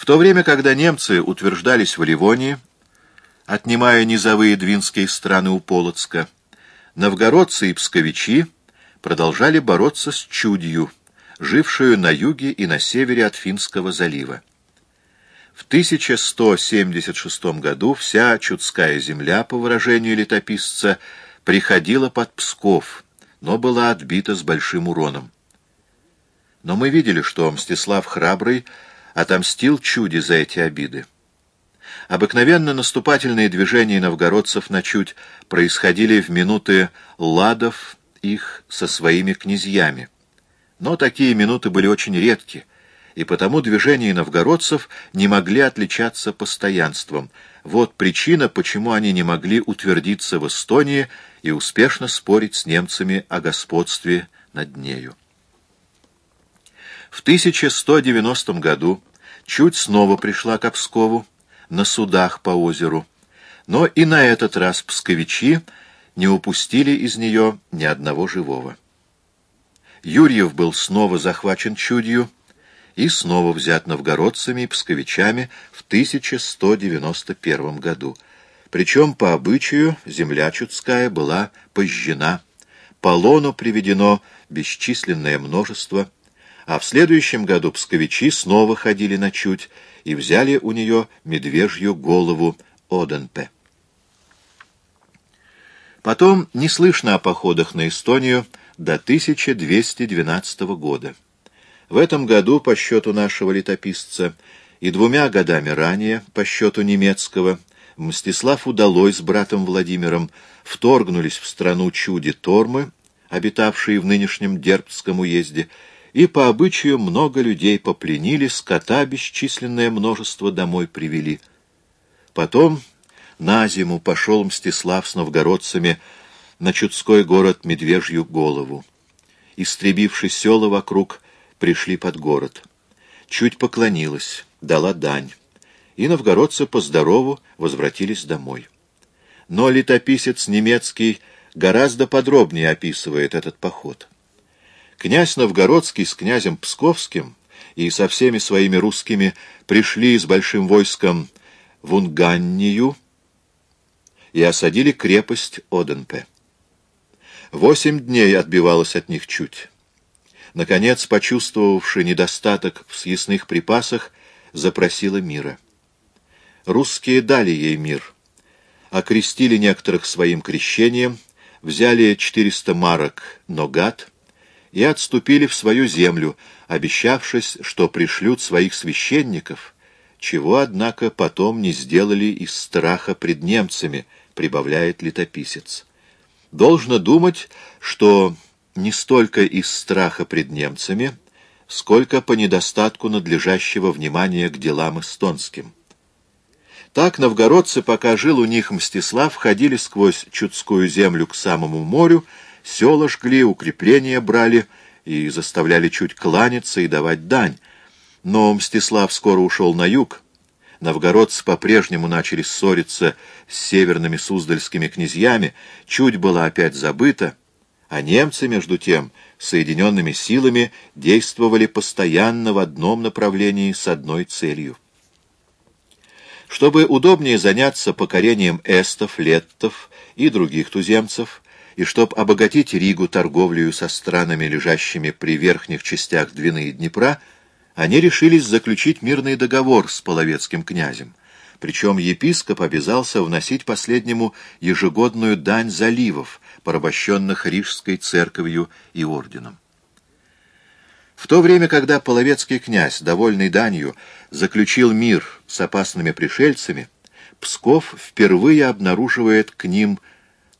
В то время, когда немцы утверждались в Ливонии, отнимая низовые двинские страны у Полоцка, новгородцы и псковичи продолжали бороться с чудью, жившую на юге и на севере от Финского залива. В 1176 году вся Чудская земля, по выражению летописца, приходила под Псков, но была отбита с большим уроном. Но мы видели, что Мстислав Храбрый отомстил чуде за эти обиды. Обыкновенно наступательные движения новгородцев на чуть происходили в минуты ладов их со своими князьями. Но такие минуты были очень редки, и потому движения новгородцев не могли отличаться постоянством. Вот причина, почему они не могли утвердиться в Эстонии и успешно спорить с немцами о господстве над нею. В 1190 году чуть снова пришла к Пскову на судах по озеру, но и на этот раз псковичи не упустили из нее ни одного живого. Юрьев был снова захвачен чудью и снова взят новгородцами и псковичами в 1191 году. Причем по обычаю земля чудская была пожжена, полону приведено бесчисленное множество, а в следующем году псковичи снова ходили на чуть и взяли у нее медвежью голову Оденпе. Потом не слышно о походах на Эстонию до 1212 года. В этом году, по счету нашего летописца, и двумя годами ранее, по счету немецкого, Мстислав Удалой с братом Владимиром вторгнулись в страну чуди Тормы, обитавшие в нынешнем Дербцком уезде, и по обычаю много людей попленили, скота бесчисленное множество домой привели. Потом на зиму пошел Мстислав с новгородцами на чудской город Медвежью голову. Истребивши села вокруг, пришли под город. Чуть поклонилась, дала дань, и новгородцы по здорову возвратились домой. Но летописец немецкий гораздо подробнее описывает этот поход. Князь Новгородский с князем Псковским и со всеми своими русскими пришли с большим войском в Унганнию и осадили крепость Оденпе. Восемь дней отбивалась от них чуть. Наконец, почувствовавши недостаток в съестных припасах, запросила мира. Русские дали ей мир, окрестили некоторых своим крещением, взяли 400 марок ногат и отступили в свою землю, обещавшись, что пришлют своих священников, чего, однако, потом не сделали из страха пред немцами, прибавляет летописец. Должно думать, что не столько из страха пред немцами, сколько по недостатку надлежащего внимания к делам эстонским. Так новгородцы, пока жил у них Мстислав, ходили сквозь Чудскую землю к самому морю, села жгли, укрепления брали и заставляли чуть кланяться и давать дань. Но Мстислав скоро ушел на юг, новгородцы по-прежнему начали ссориться с северными суздальскими князьями, чуть была опять забыта, а немцы, между тем, соединенными силами действовали постоянно в одном направлении с одной целью. Чтобы удобнее заняться покорением эстов, леттов и других туземцев, и чтобы обогатить Ригу торговлею со странами, лежащими при верхних частях Двины и Днепра, они решились заключить мирный договор с половецким князем. Причем епископ обязался вносить последнему ежегодную дань заливов, порабощенных Рижской церковью и орденом. В то время, когда половецкий князь, довольный данью, заключил мир с опасными пришельцами, Псков впервые обнаруживает к ним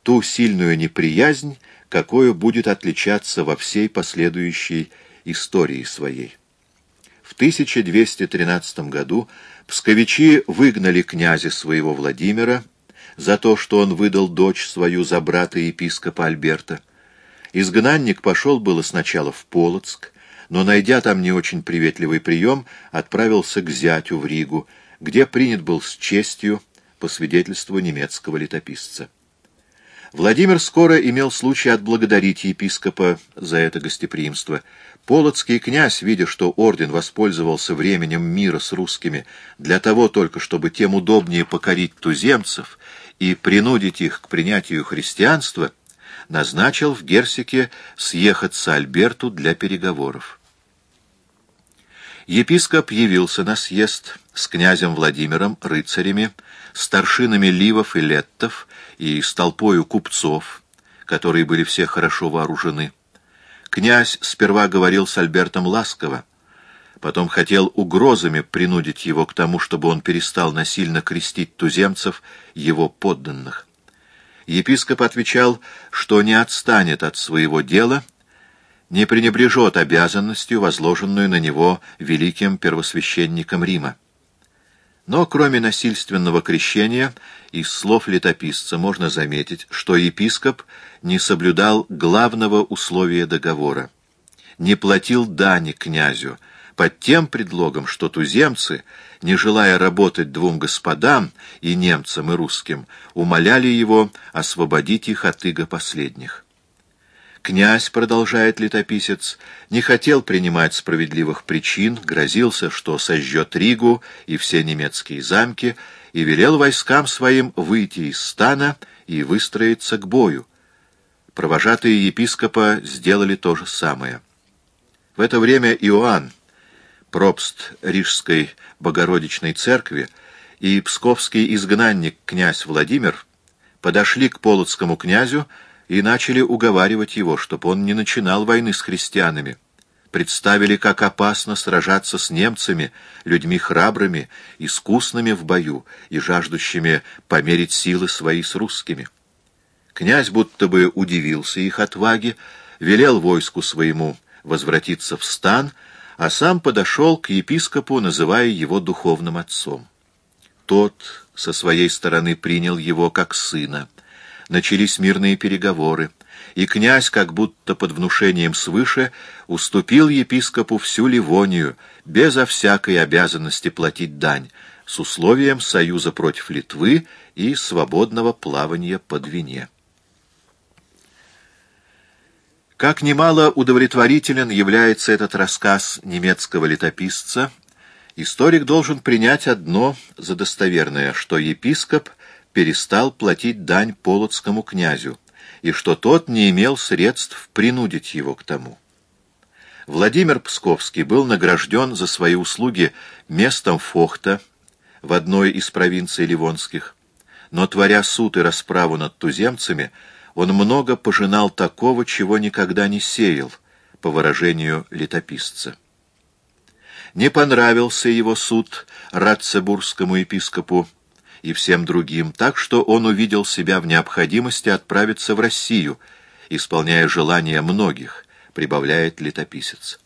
ту сильную неприязнь, какую будет отличаться во всей последующей истории своей. В 1213 году псковичи выгнали князя своего Владимира за то, что он выдал дочь свою за брата епископа Альберта. Изгнанник пошел было сначала в Полоцк, но, найдя там не очень приветливый прием, отправился к зятю в Ригу, где принят был с честью, по свидетельству немецкого летописца. Владимир скоро имел случай отблагодарить епископа за это гостеприимство. Полоцкий князь, видя, что орден воспользовался временем мира с русскими для того только, чтобы тем удобнее покорить туземцев и принудить их к принятию христианства, назначил в Герсике съехаться Альберту для переговоров. Епископ явился на съезд с князем Владимиром, рыцарями, старшинами ливов и леттов и с толпою купцов, которые были все хорошо вооружены. Князь сперва говорил с Альбертом ласково, потом хотел угрозами принудить его к тому, чтобы он перестал насильно крестить туземцев, его подданных. Епископ отвечал, что не отстанет от своего дела, не пренебрежет обязанностью, возложенную на него великим первосвященником Рима. Но кроме насильственного крещения, из слов летописца можно заметить, что епископ не соблюдал главного условия договора. Не платил дани князю, под тем предлогом, что туземцы, не желая работать двум господам, и немцам, и русским, умоляли его освободить их от иго последних. Князь, продолжает летописец, не хотел принимать справедливых причин, грозился, что сожжет Ригу и все немецкие замки, и велел войскам своим выйти из стана и выстроиться к бою. Провожатые епископа сделали то же самое. В это время Иоанн, пропст Рижской Богородичной церкви, и псковский изгнанник князь Владимир подошли к полоцкому князю, и начали уговаривать его, чтобы он не начинал войны с христианами. Представили, как опасно сражаться с немцами, людьми храбрыми, искусными в бою и жаждущими померить силы свои с русскими. Князь будто бы удивился их отваге, велел войску своему возвратиться в стан, а сам подошел к епископу, называя его духовным отцом. Тот со своей стороны принял его как сына, начались мирные переговоры, и князь, как будто под внушением свыше, уступил епископу всю Ливонию, безо всякой обязанности платить дань, с условием союза против Литвы и свободного плавания по Двине. Как немало удовлетворителен является этот рассказ немецкого летописца, историк должен принять одно за достоверное, что епископ — перестал платить дань полоцкому князю, и что тот не имел средств принудить его к тому. Владимир Псковский был награжден за свои услуги местом фохта в одной из провинций Ливонских, но, творя суд и расправу над туземцами, он много пожинал такого, чего никогда не сеял, по выражению летописца. Не понравился его суд Ратцебургскому епископу, и всем другим, так что он увидел себя в необходимости отправиться в Россию, исполняя желания многих, прибавляет летописец.